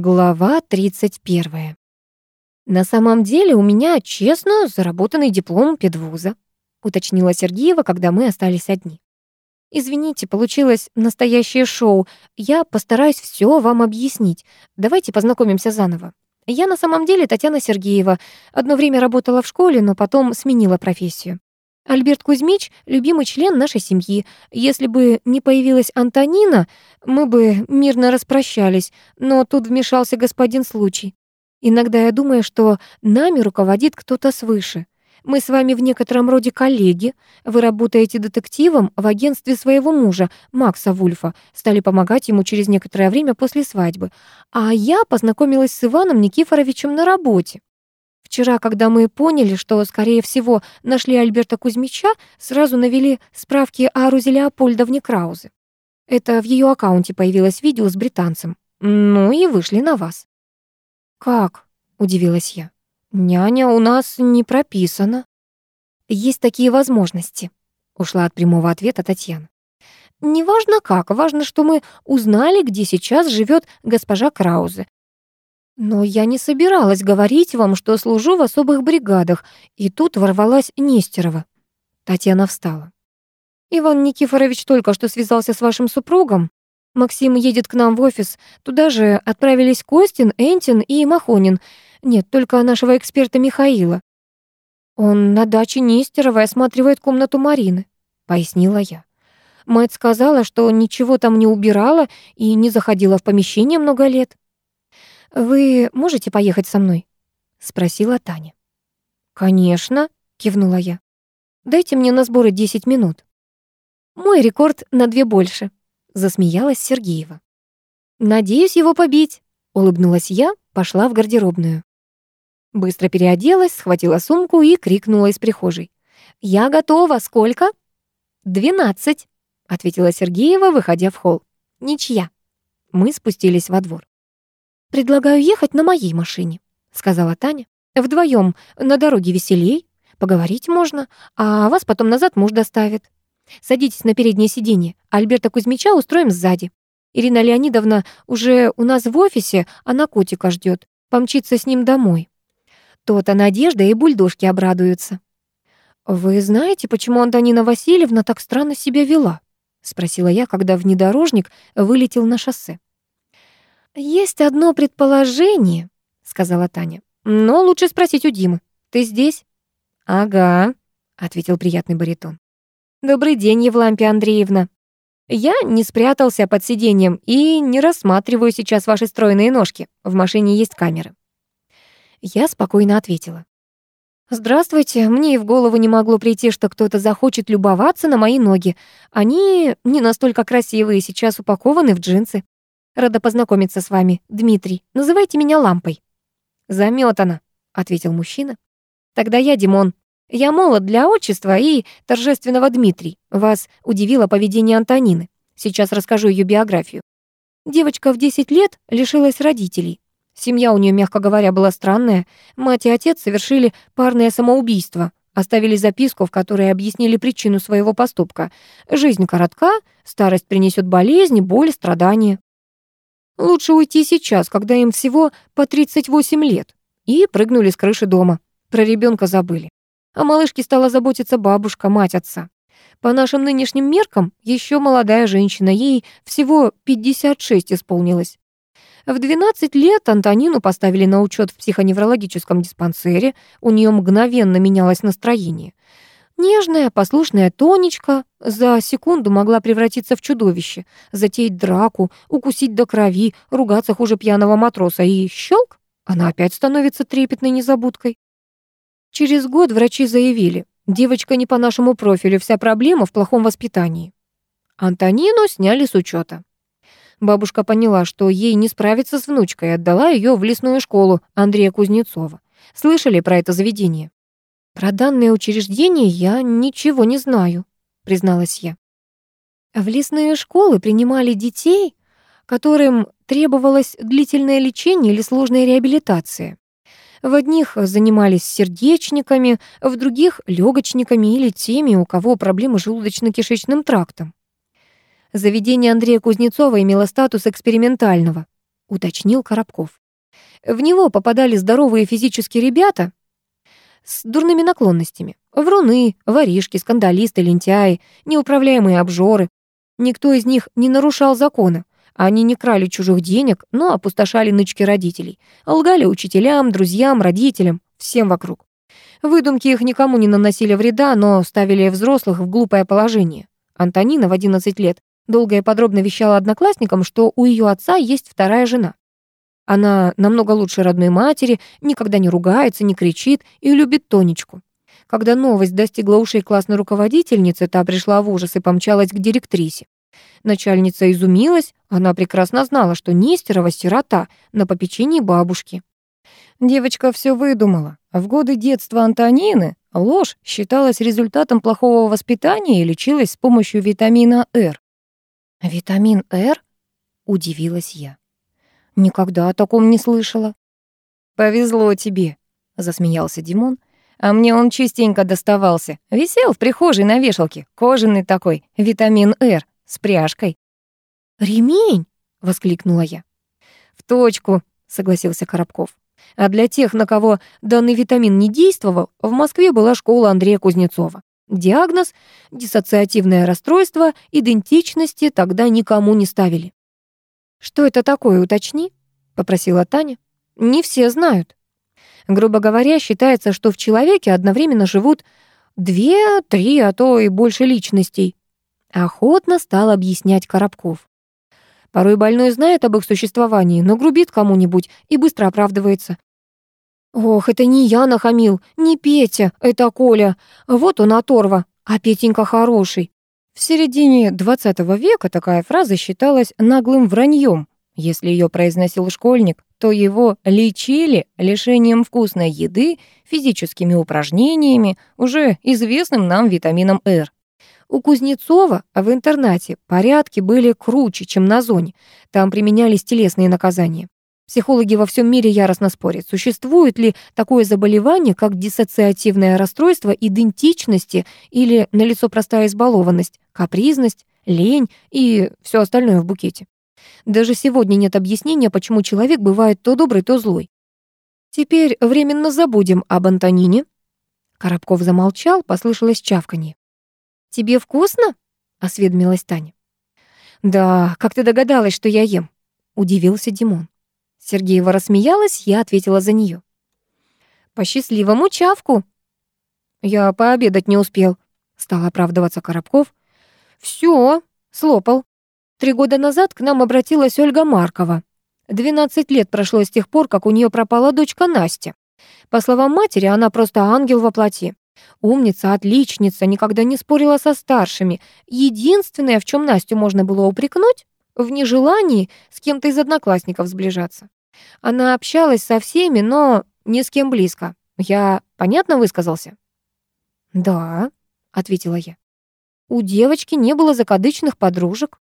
Глава 31. «На самом деле у меня честно заработанный диплом педвуза», уточнила Сергеева, когда мы остались одни. «Извините, получилось настоящее шоу. Я постараюсь все вам объяснить. Давайте познакомимся заново. Я на самом деле Татьяна Сергеева. Одно время работала в школе, но потом сменила профессию. Альберт Кузьмич — любимый член нашей семьи. Если бы не появилась Антонина, мы бы мирно распрощались, но тут вмешался господин случай. Иногда я думаю, что нами руководит кто-то свыше. Мы с вами в некотором роде коллеги. Вы работаете детективом в агентстве своего мужа, Макса Вульфа, стали помогать ему через некоторое время после свадьбы. А я познакомилась с Иваном Никифоровичем на работе. Вчера, когда мы поняли, что, скорее всего, нашли Альберта Кузьмича, сразу навели справки о Рузе Леопольдовне Краузе. Это в ее аккаунте появилось видео с британцем. Ну и вышли на вас. «Как?» — удивилась я. «Няня у нас не прописана». «Есть такие возможности», — ушла от прямого ответа Татьяна. «Неважно как, важно, что мы узнали, где сейчас живет госпожа Краузе, но я не собиралась говорить вам, что служу в особых бригадах, и тут ворвалась Нестерова. Татьяна встала. Иван Никифорович только что связался с вашим супругом. Максим едет к нам в офис. Туда же отправились Костин, Энтин и Махонин. Нет, только нашего эксперта Михаила. Он на даче Нестеровой осматривает комнату Марины, пояснила я. Мать сказала, что ничего там не убирала и не заходила в помещение много лет. «Вы можете поехать со мной?» — спросила Таня. «Конечно», — кивнула я. «Дайте мне на сборы 10 минут». «Мой рекорд на две больше», — засмеялась Сергеева. «Надеюсь его побить», — улыбнулась я, пошла в гардеробную. Быстро переоделась, схватила сумку и крикнула из прихожей. «Я готова! Сколько?» «Двенадцать», — ответила Сергеева, выходя в холл. «Ничья». Мы спустились во двор. «Предлагаю ехать на моей машине», — сказала Таня. Вдвоем на дороге веселей, поговорить можно, а вас потом назад муж доставит. Садитесь на переднее сиденье, Альберта Кузьмича устроим сзади. Ирина Леонидовна уже у нас в офисе, она котика ждет, помчится с ним домой. То-то Надежда и бульдожки обрадуются. «Вы знаете, почему Антонина Васильевна так странно себя вела?» — спросила я, когда внедорожник вылетел на шоссе. «Есть одно предположение», — сказала Таня. «Но лучше спросить у Димы. Ты здесь?» «Ага», — ответил приятный баритон. «Добрый день, Евлампия Андреевна. Я не спрятался под сиденьем и не рассматриваю сейчас ваши стройные ножки. В машине есть камеры». Я спокойно ответила. «Здравствуйте, мне и в голову не могло прийти, что кто-то захочет любоваться на мои ноги. Они не настолько красивые, сейчас упакованы в джинсы. Рада познакомиться с вами, Дмитрий. Называйте меня Лампой». «Замётано», — ответил мужчина. «Тогда я Димон. Я молод для отчества и торжественного Дмитрий. Вас удивило поведение Антонины. Сейчас расскажу ее биографию. Девочка в 10 лет лишилась родителей. Семья у нее, мягко говоря, была странная. Мать и отец совершили парное самоубийство. Оставили записку, в которой объяснили причину своего поступка. Жизнь коротка, старость принесет болезни, боль, страдания. Лучше уйти сейчас, когда им всего по 38 лет. И прыгнули с крыши дома. Про ребенка забыли. О малышке стала заботиться бабушка, мать отца. По нашим нынешним меркам, еще молодая женщина, ей всего 56 исполнилось. В 12 лет Антонину поставили на учет в психоневрологическом диспансере, у нее мгновенно менялось настроение. Нежная, послушная Тонечка за секунду могла превратиться в чудовище, затеять драку, укусить до крови, ругаться хуже пьяного матроса, и щелк, она опять становится трепетной незабудкой. Через год врачи заявили, девочка не по нашему профилю, вся проблема в плохом воспитании. Антонину сняли с учета. Бабушка поняла, что ей не справиться с внучкой, и отдала ее в лесную школу Андрея Кузнецова. Слышали про это заведение? «Про данное учреждение я ничего не знаю», — призналась я. В лесные школы принимали детей, которым требовалось длительное лечение или сложная реабилитация. В одних занимались сердечниками, в других — легочниками или теми, у кого проблемы с желудочно-кишечным трактом. Заведение Андрея Кузнецова имело статус экспериментального, — уточнил Коробков. В него попадали здоровые физические ребята с дурными наклонностями. Вруны, воришки, скандалисты, лентяи, неуправляемые обжоры. Никто из них не нарушал закона. Они не крали чужих денег, но опустошали нычки родителей. Лгали учителям, друзьям, родителям, всем вокруг. Выдумки их никому не наносили вреда, но ставили взрослых в глупое положение. Антонина в 11 лет долго и подробно вещала одноклассникам, что у ее отца есть вторая жена. Она намного лучше родной матери, никогда не ругается, не кричит и любит Тонечку. Когда новость достигла ушей классной руководительницы, та пришла в ужас и помчалась к директрисе. Начальница изумилась, она прекрасно знала, что Нестерова сирота на попечении бабушки. Девочка все выдумала. В годы детства Антонины ложь считалась результатом плохого воспитания и лечилась с помощью витамина «Р». «Витамин «Р»?» — удивилась я. «Никогда о таком не слышала». «Повезло тебе», — засмеялся Димон. «А мне он частенько доставался. Висел в прихожей на вешалке, кожаный такой, витамин «Р» с пряжкой». «Ремень!» — воскликнула я. «В точку», — согласился Коробков. А для тех, на кого данный витамин не действовал, в Москве была школа Андрея Кузнецова. Диагноз – диссоциативное расстройство, идентичности тогда никому не ставили. «Что это такое, уточни?» — попросила Таня. «Не все знают. Грубо говоря, считается, что в человеке одновременно живут две, три, а то и больше личностей. Охотно стал объяснять Коробков. Порой больной знает об их существовании, но грубит кому-нибудь и быстро оправдывается. «Ох, это не я нахамил, не Петя, это Коля. Вот он оторва, а Петенька хороший». В середине XX века такая фраза считалась наглым враньем. Если ее произносил школьник, то его лечили лишением вкусной еды, физическими упражнениями, уже известным нам витамином R. У Кузнецова в интернате порядки были круче, чем на зоне. Там применялись телесные наказания. Психологи во всем мире яростно спорят, существует ли такое заболевание, как диссоциативное расстройство идентичности или налицо простая избалованность, капризность, лень и все остальное в букете. Даже сегодня нет объяснения, почему человек бывает то добрый, то злой. Теперь временно забудем об Антонине. Коробков замолчал, послышалось чавканье. «Тебе вкусно?» — осведомилась Таня. «Да, как ты догадалась, что я ем?» — удивился Димон. Сергеева рассмеялась, я ответила за нее. «По счастливому чавку!» «Я пообедать не успел», — стал оправдываться Коробков. «Всё, слопал. Три года назад к нам обратилась Ольга Маркова. Двенадцать лет прошло с тех пор, как у нее пропала дочка Настя. По словам матери, она просто ангел во плоти. Умница, отличница, никогда не спорила со старшими. Единственное, в чем Настю можно было упрекнуть, в нежелании с кем-то из одноклассников сближаться. Она общалась со всеми, но ни с кем близко. Я понятно высказался? «Да», — ответила я. «У девочки не было закадычных подружек».